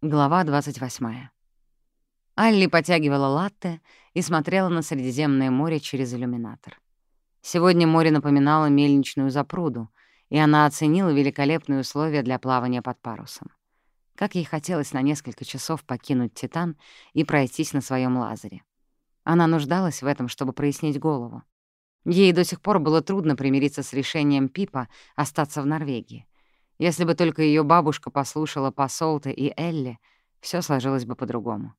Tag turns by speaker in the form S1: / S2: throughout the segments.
S1: Глава 28. Алли потягивала латте и смотрела на Средиземное море через иллюминатор. Сегодня море напоминало мельничную запруду, и она оценила великолепные условия для плавания под парусом. Как ей хотелось на несколько часов покинуть Титан и пройтись на своем лазере. Она нуждалась в этом, чтобы прояснить голову. Ей до сих пор было трудно примириться с решением Пипа остаться в Норвегии. Если бы только ее бабушка послушала Посолта и Элли, все сложилось бы по-другому.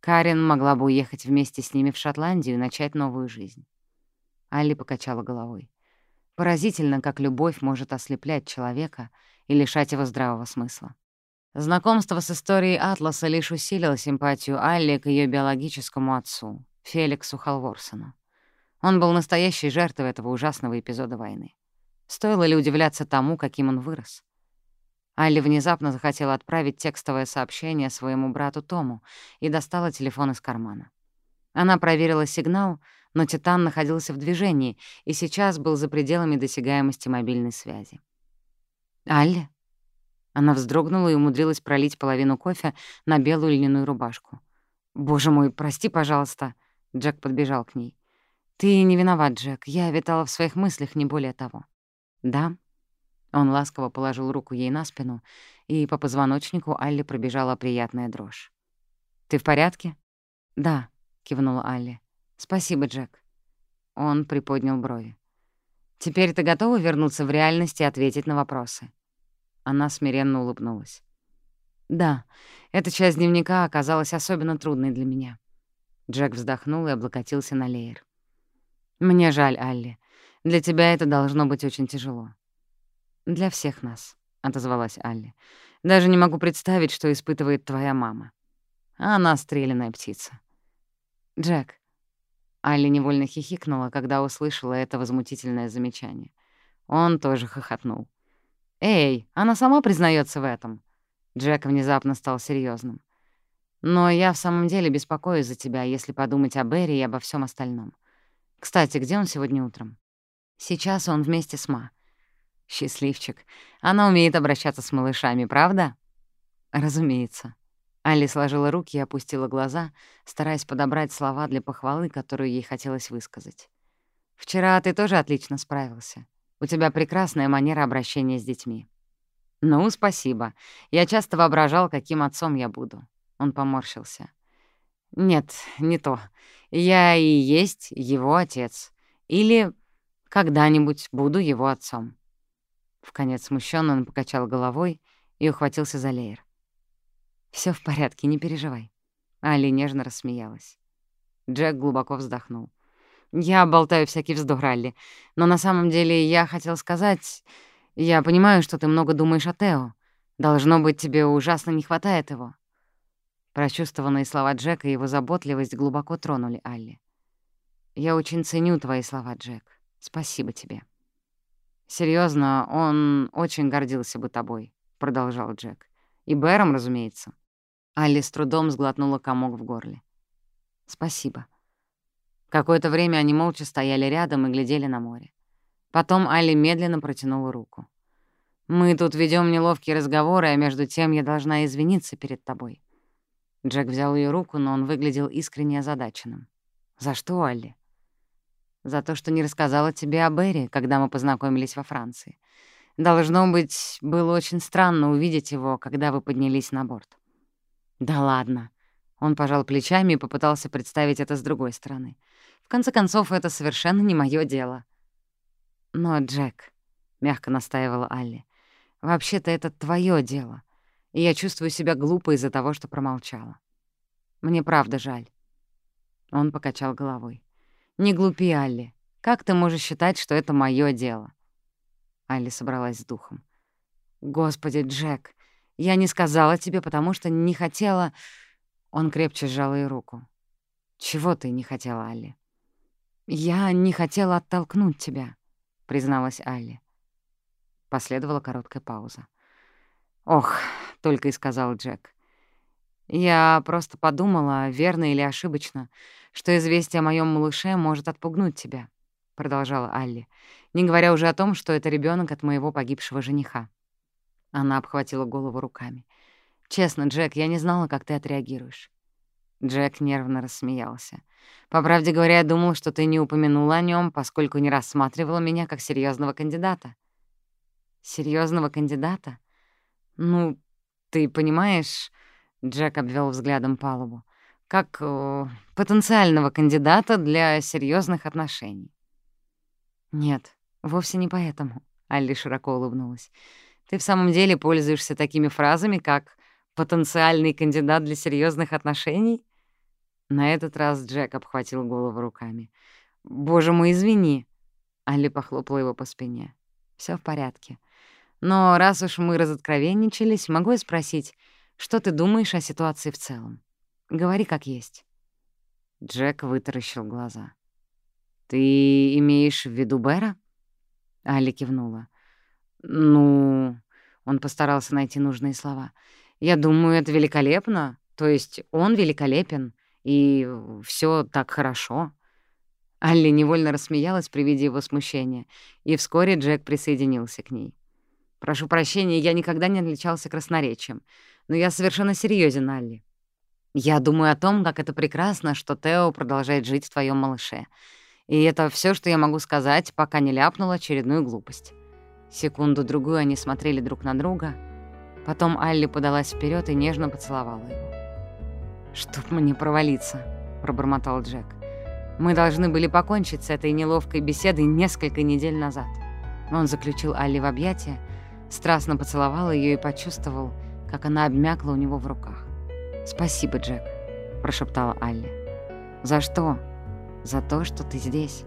S1: Карен могла бы уехать вместе с ними в Шотландию и начать новую жизнь. Алли покачала головой. Поразительно, как любовь может ослеплять человека и лишать его здравого смысла. Знакомство с историей Атласа лишь усилило симпатию Алли к ее биологическому отцу, Феликсу Халворсону. Он был настоящей жертвой этого ужасного эпизода войны. Стоило ли удивляться тому, каким он вырос? Алли внезапно захотела отправить текстовое сообщение своему брату Тому и достала телефон из кармана. Она проверила сигнал, но «Титан» находился в движении и сейчас был за пределами досягаемости мобильной связи. «Алли?» Она вздрогнула и умудрилась пролить половину кофе на белую льняную рубашку. «Боже мой, прости, пожалуйста!» Джек подбежал к ней. «Ты не виноват, Джек. Я витала в своих мыслях, не более того». «Да?» Он ласково положил руку ей на спину, и по позвоночнику Алле пробежала приятная дрожь. «Ты в порядке?» «Да», — кивнула Алли. «Спасибо, Джек». Он приподнял брови. «Теперь ты готова вернуться в реальность и ответить на вопросы?» Она смиренно улыбнулась. «Да, эта часть дневника оказалась особенно трудной для меня». Джек вздохнул и облокотился на леер. «Мне жаль, Алли. Для тебя это должно быть очень тяжело». «Для всех нас», — отозвалась Алли. «Даже не могу представить, что испытывает твоя мама. Она стрелянная птица». «Джек». Алли невольно хихикнула, когда услышала это возмутительное замечание. Он тоже хохотнул. «Эй, она сама признается в этом». Джек внезапно стал серьезным. «Но я в самом деле беспокоюсь за тебя, если подумать о Берри и обо всем остальном. Кстати, где он сегодня утром?» «Сейчас он вместе с Ма». «Счастливчик. Она умеет обращаться с малышами, правда?» «Разумеется». Алли сложила руки и опустила глаза, стараясь подобрать слова для похвалы, которую ей хотелось высказать. «Вчера ты тоже отлично справился. У тебя прекрасная манера обращения с детьми». «Ну, спасибо. Я часто воображал, каким отцом я буду». Он поморщился. «Нет, не то. Я и есть его отец. Или когда-нибудь буду его отцом». Вконец смущенно он покачал головой и ухватился за леер. Все в порядке, не переживай». Али нежно рассмеялась. Джек глубоко вздохнул. «Я болтаю всякий вздох, Ралли, но на самом деле я хотел сказать... Я понимаю, что ты много думаешь о Тео. Должно быть, тебе ужасно не хватает его». Прочувствованные слова Джека и его заботливость глубоко тронули Алли. «Я очень ценю твои слова, Джек. Спасибо тебе». Серьезно, он очень гордился бы тобой», — продолжал Джек. «И Бэром, разумеется». Алли с трудом сглотнула комок в горле. «Спасибо». Какое-то время они молча стояли рядом и глядели на море. Потом Алли медленно протянула руку. «Мы тут ведем неловкие разговоры, а между тем я должна извиниться перед тобой». Джек взял ее руку, но он выглядел искренне озадаченным. «За что, Алли?» «За то, что не рассказала тебе о Берри, когда мы познакомились во Франции. Должно быть, было очень странно увидеть его, когда вы поднялись на борт». «Да ладно». Он пожал плечами и попытался представить это с другой стороны. «В конце концов, это совершенно не моё дело». «Но, Джек», — мягко настаивала Алли, — «вообще-то это твоё дело, и я чувствую себя глупо из-за того, что промолчала. Мне правда жаль». Он покачал головой. «Не глупи, Алли. Как ты можешь считать, что это моё дело?» Алли собралась с духом. «Господи, Джек, я не сказала тебе, потому что не хотела...» Он крепче сжал ей руку. «Чего ты не хотела, Алли?» «Я не хотела оттолкнуть тебя», — призналась Алли. Последовала короткая пауза. «Ох», — только и сказал Джек. «Я просто подумала, верно или ошибочно, что известие о моем малыше может отпугнуть тебя», — продолжала Алли, «не говоря уже о том, что это ребенок от моего погибшего жениха». Она обхватила голову руками. Честно, Джек, я не знала, как ты отреагируешь». Джек нервно рассмеялся. «По правде говоря, я думал, что ты не упомянула о нем, поскольку не рассматривала меня как серьезного кандидата». Серьезного кандидата? Ну, ты понимаешь...» Джек обвел взглядом палубу. «Как э, потенциального кандидата для серьезных отношений». «Нет, вовсе не поэтому», — Алли широко улыбнулась. «Ты в самом деле пользуешься такими фразами, как «потенциальный кандидат для серьезных отношений»?» На этот раз Джек обхватил голову руками. «Боже мой, извини!» Алли похлопала его по спине. Все в порядке. Но раз уж мы разоткровенничались, могу я спросить, что ты думаешь о ситуации в целом? Говори как есть». Джек вытаращил глаза. «Ты имеешь в виду Бера?» Али кивнула. «Ну...» — он постарался найти нужные слова. «Я думаю, это великолепно. То есть он великолепен, и все так хорошо». Алли невольно рассмеялась при виде его смущения, и вскоре Джек присоединился к ней. «Прошу прощения, я никогда не отличался красноречием, но я совершенно серьезен, Алли. Я думаю о том, как это прекрасно, что Тео продолжает жить в твоем малыше. И это все, что я могу сказать, пока не ляпнула очередную глупость. Секунду-другую они смотрели друг на друга. Потом Алли подалась вперед и нежно поцеловала его. «Чтоб мне провалиться», — пробормотал Джек. «Мы должны были покончить с этой неловкой беседой несколько недель назад». Он заключил Алли в объятия, страстно поцеловал ее и почувствовал, как она обмякла у него в руках. «Спасибо, Джек», — прошептала Алли. «За что?» за то, что ты здесь.